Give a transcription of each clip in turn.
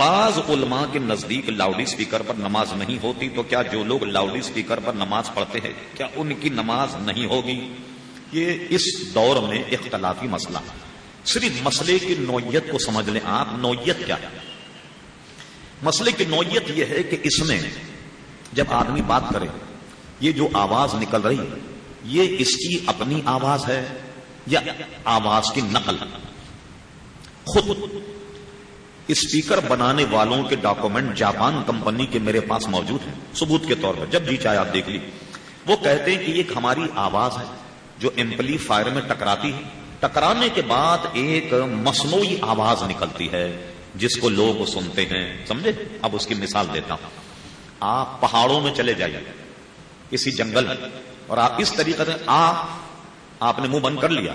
بعض علماء کے نزدیک لاؤڈ اسپیکر پر نماز نہیں ہوتی تو کیا جو لوگ لاؤڈ اسپیکر پر نماز پڑھتے ہیں، کیا ان کی نماز نہیں ہوگی؟ یہ اس دور میں اختلافی مسئلہ۔ صرف مسئلے کی نوعیت کو سمجھ لیں آپ، نوعیت کیا؟ ہے مسئلے کی نوعیت یہ ہے کہ اس میں جب آدمی بات کرے، یہ جو آواز نکل رہی، یہ اس کی اپنی آواز ہے یا آواز کی نقل؟ خود اسپیکر بنانے والوں کے ڈاکومنٹ جاپان کمپنی کے میرے پاس موجود ہیں۔ ثبوت کے طور پر، جب جی چاہے آپ دیکھ لی وہ کہتے ہیں کہ ایک ہماری آواز ہے جو ایمپلی فائر میں ٹکراتی ہے۔ ٹکرانے کے بعد ایک مصنوعی آواز نکلتی ہے جس کو لوگ سنتے ہیں۔ سمجھے؟ اب اس کی مثال دیتا ہوں۔ آپ پہاڑوں میں چلے جائیے۔ کسی جنگل۔ میں اور آپ اس طریقے سے آ، آپ نے منہ بند کر لیا۔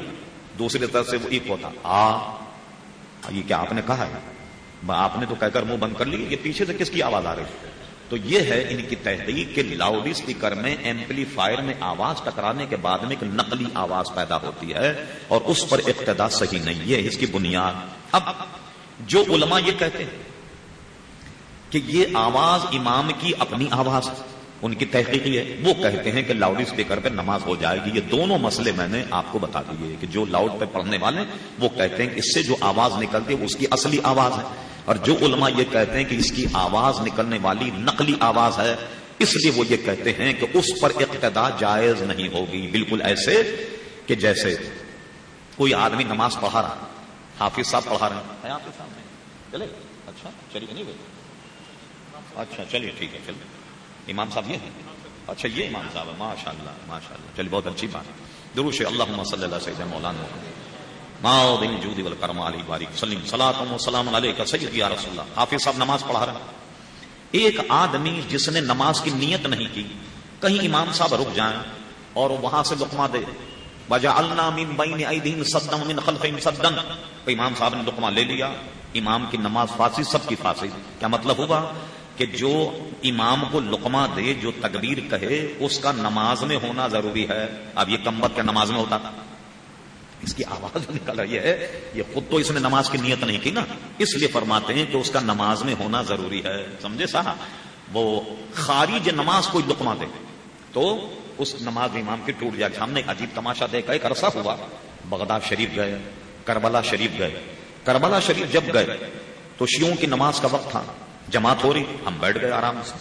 دوسری طرف سے وہ ایک ہوتا، آ، یہ کیا آپ نے کہا ہے؟ آپ نے تو کہہ کر منہ بند کر لی، یہ پیچھے سے کس کی آواز آ رہی؟ تو یہ ہے ان کی تحقیق کہ لاؤڈ اسپیکر میں ایمپلی فائر میں آواز ٹکرانے کے بعد میں ایک نقلی آواز پیدا ہوتی ہے اور اس پر اقتدا صحیح نہیں ہے، اس کی بنیاد۔ اب جو علماء یہ کہتے ہیں کہ یہ آواز امام کی اپنی آواز ان کی تحقیق ہے۔ وہ کہتے ہیں کہ لاؤڈ اسپیکر پہ نماز ہو جائے گی۔ یہ دونوں مسئلے میں نے آپ کو بتا دیے کہ جو لاؤڈ پہ پڑھنے والے وہ کہتے ہیں کہ اس سے جو آواز نکلتی ہے اس کی اصلی آواز ہے۔ اور جو علماء یہ کہتے ہیں کہ اس کی آواز نکلنے والی نقلی آواز ہے، اس لیے وہ یہ کہتے ہیں کہ اس پر اقتدا جائز نہیں ہوگی۔ بالکل ایسے کہ جیسے کوئی آدمی نماز پڑھا رہا، حافظ صاحب پڑھا رہے ہیں۔ چلے۔ اچھا چلیے، نہیں اچھا چلیے، ٹھیک ہے، چلیے۔ امام صاحب یہ ہیں۔ اچھا یہ امام صاحب ہے ماشاء اللہ ماشاء اللہ چلیے، بہت اچھی بات۔ دروش اللہ صلی اللہ سید مولانا ماؤ بن جودی والکرم علی بارک سلیم صلاۃ و سلام علیہ سید یا رسول اللہ. حافظ صاحب نماز پڑھا رہے ایک آدمی جس نے نماز کی نیت نہیں کی، کہیں امام صاحب رک جائیں اور وہاں سے لقمہ دے بجا اللہ من بین ایدہم صدم من خلفہم صدن امام صاحب نے لقمہ لے لیا. امام کی نماز فاسی سب کی فاسی کیا مطلب ہوگا کہ جو امام کو لقمہ دے، جو تکبیر کہے، اس کا نماز میں ہونا ضروری ہے؟ اب یہ کمبت کا نماز میں ہوتا تھا؟ اس کی آواز جو نکل رہی ہے۔ یہ خود تو اس نے نماز کی نیت نہیں کی نا۔ اس لیے فرماتے ہیں کہ اس کا نماز میں ہونا ضروری ہے۔ سمجھے صاحب؟ وہ خارج نماز کوئی لقمہ دے۔ تو اس نماز امام کی ٹوٹ جائے۔ ہم نے عجیب تماشا دیکھا۔ ایک عرصہ ہوا۔ بغداد شریف گئے۔ کربلا شریف گئے۔ کربلا شریف جب گئے، تو شیوں کی نماز کا وقت تھا۔ جماعت ہو رہی۔ ہم بیٹھ گئے آرام سے۔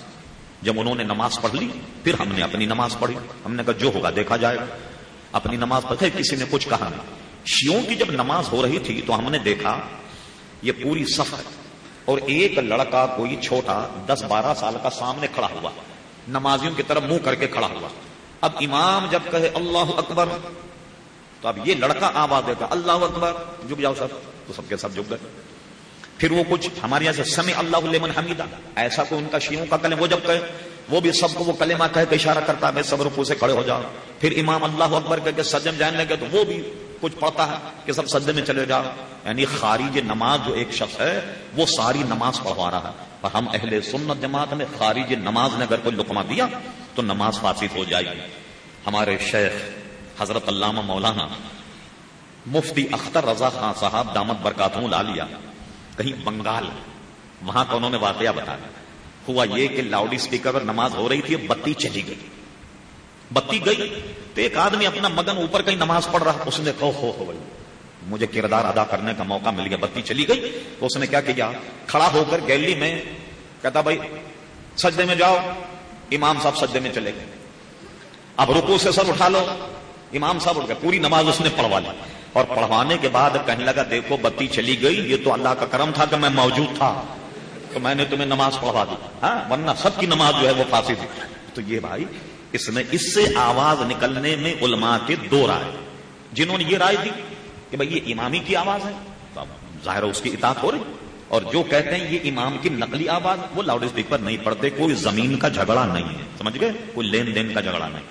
جب انہوں نے نماز پڑھ لی، پھر ہم نے اپنی نماز پڑھی۔ ہم نے کہا، جو ہوگا دیکھا جائے گا۔ اپنی نماز پڑھے کسی نے کچھ کہا نہیں۔ شیوں کی جب نماز ہو رہی تھی تو ہم نے دیکھا یہ پوری سفر اور ایک لڑکا کوئی چھوٹا دس بارہ سال کا سامنے کھڑا ہوا، نمازیوں کی طرف منہ کر کے کھڑا ہوا۔ اب امام جب کہے اللہ اکبر، تو اب یہ لڑکا آواز دیتا اللہ اکبر، جھک جاؤ سب تو سب کے سب جھک گئے۔ پھر وہ کچھ، ہمارے یہاں سے سمے اللہ لمن حمیدہ، ایسا کوئی ان کا شیوں کا کلم، وہ جب کہے وہ بھی سب کو وہ کلمہ کہہ کے اشارہ کرتا ہے سب رکو سے کھڑے ہو جاؤ پھر امام اللہ اکبر کہہ کے سجم جان لگے تو وہ بھی کچھ پڑھتا ہے کہ سب سجدے میں چلے جاؤ یعنی خارج نماز جو ایک شخص ہے، وہ ساری نماز پڑھوا رہا ہے۔ اور ہم اہل سنت جماعت میں خارج نماز نے اگر کوئی لقمہ دیا تو نماز فاسد ہو جائے گی۔ ہمارے شیخ حضرت علامہ مولانا مفتی اختر رضا خان صاحب دامت برکاتوں لا لیا۔ کہیں بنگال، وہاں کا انہوں نے واقعہ بتایا۔ ہوا یہ کہ لاؤڈ اسپیکر پر نماز ہو رہی تھی بتی چلی گئی۔ بتی گئی تو ایک آدمی اپنا مگن اوپر کہیں نماز پڑھ رہا، اس نے کہو ہو ہو مجھے کردار ادا کرنے کا موقع مل گیا، بتی چلی گئی۔ تو اس نے کیا کیا؟ کھڑا ہو کر گیلی میں کہتا، بھائی، سجدے میں جاؤ۔ امام صاحب سجدے میں چلے گئے۔ اب رکو سے سر اٹھا لو۔ امام صاحب اٹھ گئے۔ پوری نماز اس نے پڑھوا لی۔ اور پڑھوانے کے بعد کہنے لگا، دیکھو، بتی چلی گئی، یہ تو اللہ کا کرم تھا کہ میں موجود تھا۔ تو میں نے تمہیں نماز پڑھوا دی۔ ہاں ورنہ سب کی نماز جو ہے وہ فاسد تھی تو یہ بھائی، اس میں اس سے آواز نکلنے میں علماء کے دو رائے۔ جنہوں نے یہ رائے دی کہ بھائی یہ امامی کی آواز ہے ظاہر اس کی اطاعت ہو رہی۔ اور جو کہتے ہیں یہ امام کی نقلی آواز، وہ لاؤڈ اسپیکر نہیں پڑھتے، کوئی زمین کا جھگڑا نہیں ہے۔ سمجھ گئے؟ کوئی لین دین کا جھگڑا نہیں۔